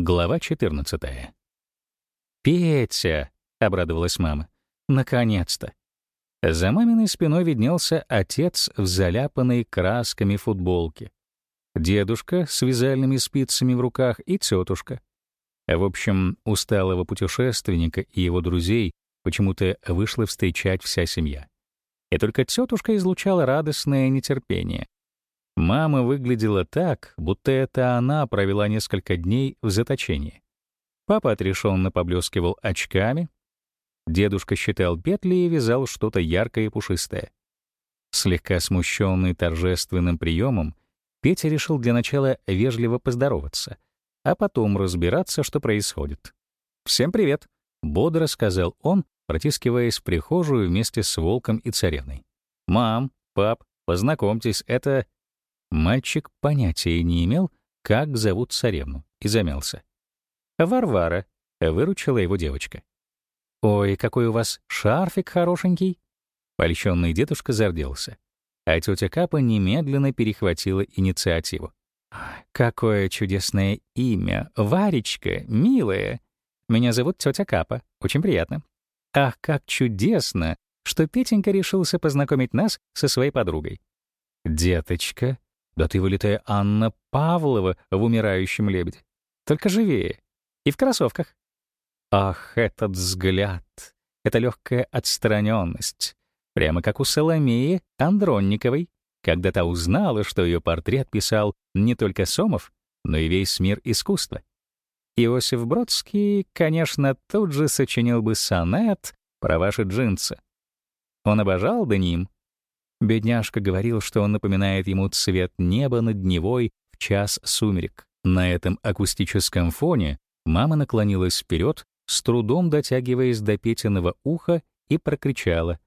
Глава 14. «Петя!» — обрадовалась мама. «Наконец-то!» За маминой спиной виднелся отец в заляпанной красками футболке, дедушка с вязальными спицами в руках и тетушка. В общем, усталого путешественника и его друзей почему-то вышла встречать вся семья. И только тетушка излучала радостное нетерпение. Мама выглядела так, будто это она провела несколько дней в заточении. Папа отрешенно поблескивал очками. Дедушка считал петли и вязал что-то яркое и пушистое. Слегка смущенный торжественным приемом, Петя решил для начала вежливо поздороваться, а потом разбираться, что происходит. «Всем привет!» — бодро сказал он, протискиваясь в прихожую вместе с Волком и Царевной. «Мам, пап, познакомьтесь, это Мальчик понятия не имел, как зовут царевну, и замялся. «Варвара», — выручила его девочка. «Ой, какой у вас шарфик хорошенький!» Польщенный дедушка зарделся, а тетя Капа немедленно перехватила инициативу. «Какое чудесное имя! Варечка, милая! Меня зовут тетя Капа, очень приятно. Ах, как чудесно, что Петенька решился познакомить нас со своей подругой. Деточка, да ты вылитая Анна Павлова в «Умирающем лебеде». Только живее. И в кроссовках. Ах, этот взгляд, эта легкая отстраненность. Прямо как у Соломеи Андронниковой, когда та узнала, что ее портрет писал не только Сомов, но и весь мир искусства. Иосиф Бродский, конечно, тут же сочинил бы сонет про ваши джинсы. Он обожал Деним, Бедняжка говорил, что он напоминает ему цвет неба над Невой в час сумерек. На этом акустическом фоне мама наклонилась вперед, с трудом дотягиваясь до Петиного уха, и прокричала.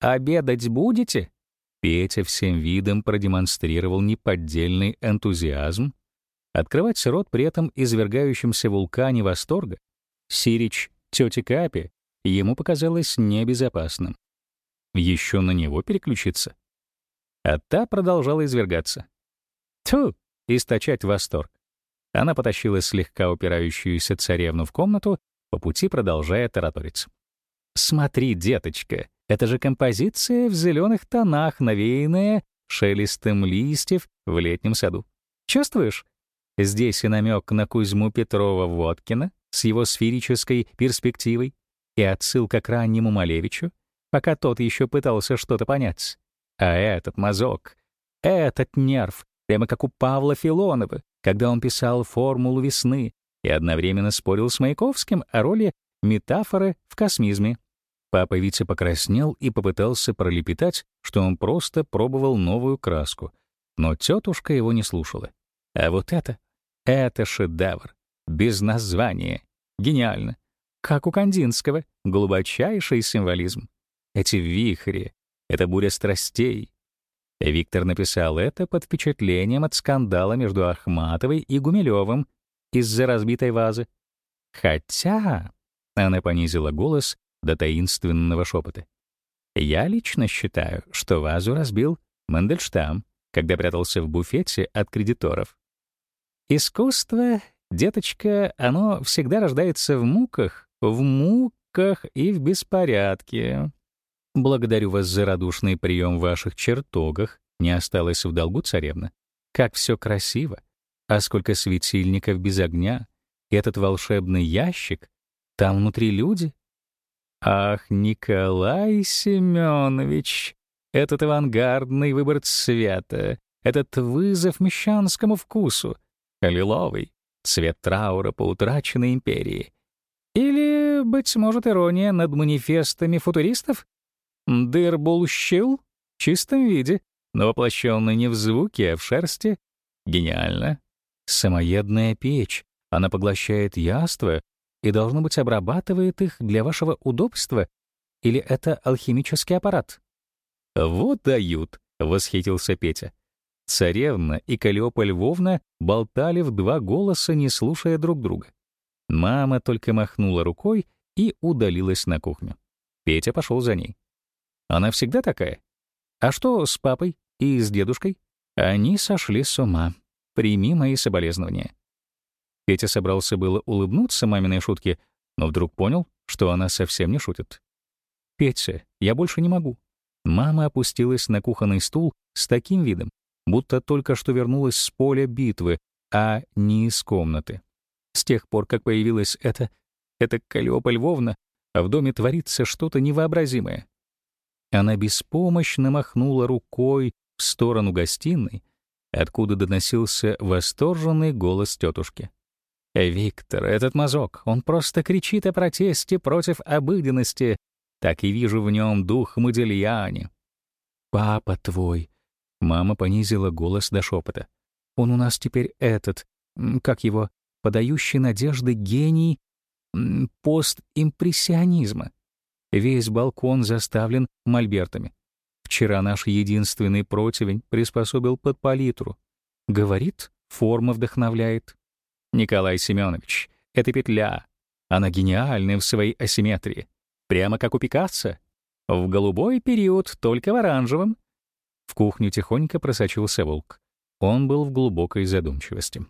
«Обедать будете?» Петя всем видом продемонстрировал неподдельный энтузиазм. Открывать рот при этом извергающемся вулкане восторга Сирич тете Капе ему показалось небезопасным еще на него переключиться. А та продолжала извергаться. Тьфу! Источать восторг. Она потащила слегка упирающуюся царевну в комнату, по пути продолжая тараторить. «Смотри, деточка, это же композиция в зеленых тонах, навеянная шелестом листьев в летнем саду. Чувствуешь? Здесь и намек на Кузьму Петрова-Водкина с его сферической перспективой и отсылка к раннему Малевичу, пока тот еще пытался что-то понять. А этот мазок, этот нерв, прямо как у Павла Филонова, когда он писал «Формулу весны» и одновременно спорил с Маяковским о роли метафоры в космизме. Папа Витя покраснел и попытался пролепетать, что он просто пробовал новую краску, но тетушка его не слушала. А вот это, это шедевр, без названия, гениально, как у Кандинского, глубочайший символизм эти вихри, эта буря страстей. Виктор написал это под впечатлением от скандала между Ахматовой и Гумилевым из-за разбитой вазы. Хотя, она понизила голос до таинственного шепота. Я лично считаю, что вазу разбил Мандельштам, когда прятался в буфете от кредиторов. Искусство, деточка, оно всегда рождается в муках, в муках и в беспорядке. Благодарю вас за радушный прием в ваших чертогах. Не осталось в долгу, царевна. Как все красиво. А сколько светильников без огня. Этот волшебный ящик. Там внутри люди. Ах, Николай Семенович, этот авангардный выбор цвета, этот вызов мещанскому вкусу. Лиловый, цвет траура по утраченной империи. Или, быть может, ирония над манифестами футуристов? Дырбулщил в чистом виде, но воплощенный не в звуке, а в шерсти. Гениально. Самоедная печь. Она поглощает яства и, должно быть, обрабатывает их для вашего удобства. Или это алхимический аппарат? «Вот дают», — восхитился Петя. Царевна и Калиопа Львовна болтали в два голоса, не слушая друг друга. Мама только махнула рукой и удалилась на кухню. Петя пошел за ней. Она всегда такая. А что с папой и с дедушкой? Они сошли с ума. Прими мои соболезнования. Петя собрался было улыбнуться маминой шутке, но вдруг понял, что она совсем не шутит. «Петя, я больше не могу». Мама опустилась на кухонный стул с таким видом, будто только что вернулась с поля битвы, а не из комнаты. С тех пор, как появилась эта... эта Калиопа Львовна, в доме творится что-то невообразимое. Она беспомощно махнула рукой в сторону гостиной, откуда доносился восторженный голос тетушки. «Виктор, этот мазок, он просто кричит о протесте против обыденности. Так и вижу в нем дух Модельяне». «Папа твой», — мама понизила голос до шепота. «Он у нас теперь этот, как его, подающий надежды гений постимпрессионизма. Весь балкон заставлен мольбертами. Вчера наш единственный противень приспособил под палитру. Говорит, форма вдохновляет. Николай Семенович, это петля. Она гениальная в своей асимметрии. Прямо как у Пикассо. В голубой период, только в оранжевом. В кухню тихонько просочился волк. Он был в глубокой задумчивости.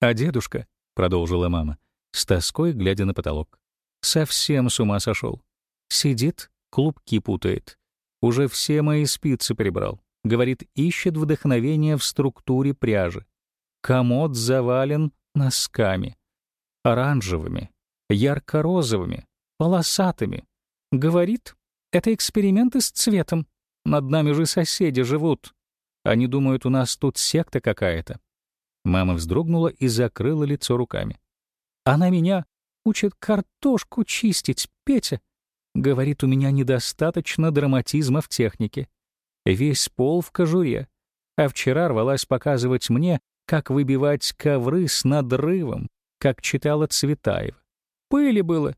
«А дедушка», — продолжила мама, с тоской глядя на потолок, — «совсем с ума сошел. Сидит, клубки путает. Уже все мои спицы прибрал. Говорит, ищет вдохновение в структуре пряжи. Комод завален носками. Оранжевыми, ярко-розовыми, полосатыми. Говорит, это эксперименты с цветом. Над нами же соседи живут. Они думают, у нас тут секта какая-то. Мама вздрогнула и закрыла лицо руками. Она меня учит картошку чистить, Петя. Говорит, у меня недостаточно драматизма в технике. Весь пол в кожуре. А вчера рвалась показывать мне, как выбивать ковры с надрывом, как читала Цветаева. Пыли было.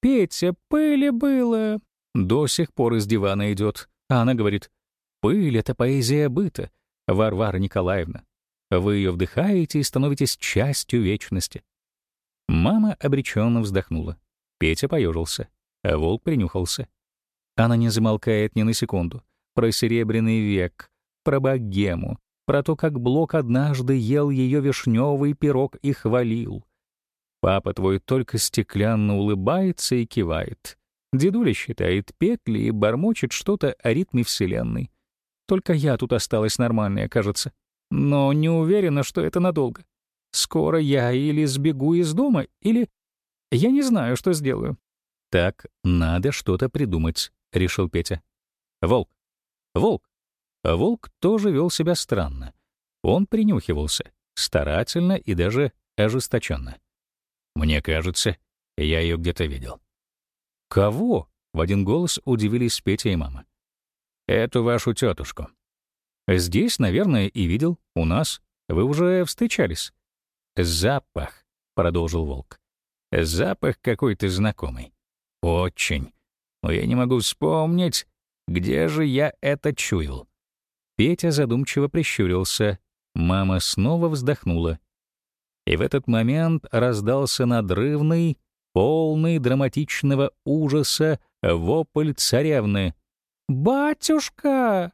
Петя, пыли было. До сих пор из дивана идет. А она говорит, пыль — это поэзия быта, Варвара Николаевна. Вы ее вдыхаете и становитесь частью вечности. Мама обреченно вздохнула. Петя поежился, а волк принюхался. Она не замолкает ни на секунду. Про серебряный век, про богему, про то, как Блок однажды ел ее вишневый пирог и хвалил. Папа твой только стеклянно улыбается и кивает. Дедуля считает петли и бормочет что-то о ритме Вселенной. Только я тут осталась нормальная, кажется. Но не уверена, что это надолго. Скоро я или сбегу из дома, или... Я не знаю, что сделаю. «Так, надо что-то придумать», — решил Петя. «Волк! Волк!» Волк тоже вел себя странно. Он принюхивался, старательно и даже ожесточенно. «Мне кажется, я ее где-то видел». «Кого?» — в один голос удивились Петя и мама. «Эту вашу тетушку». «Здесь, наверное, и видел. У нас. Вы уже встречались». «Запах», — продолжил волк. «Запах какой-то знакомый. Очень. Но я не могу вспомнить, где же я это чуял». Петя задумчиво прищурился. Мама снова вздохнула. И в этот момент раздался надрывный, полный драматичного ужаса вопль царевны. «Батюшка!»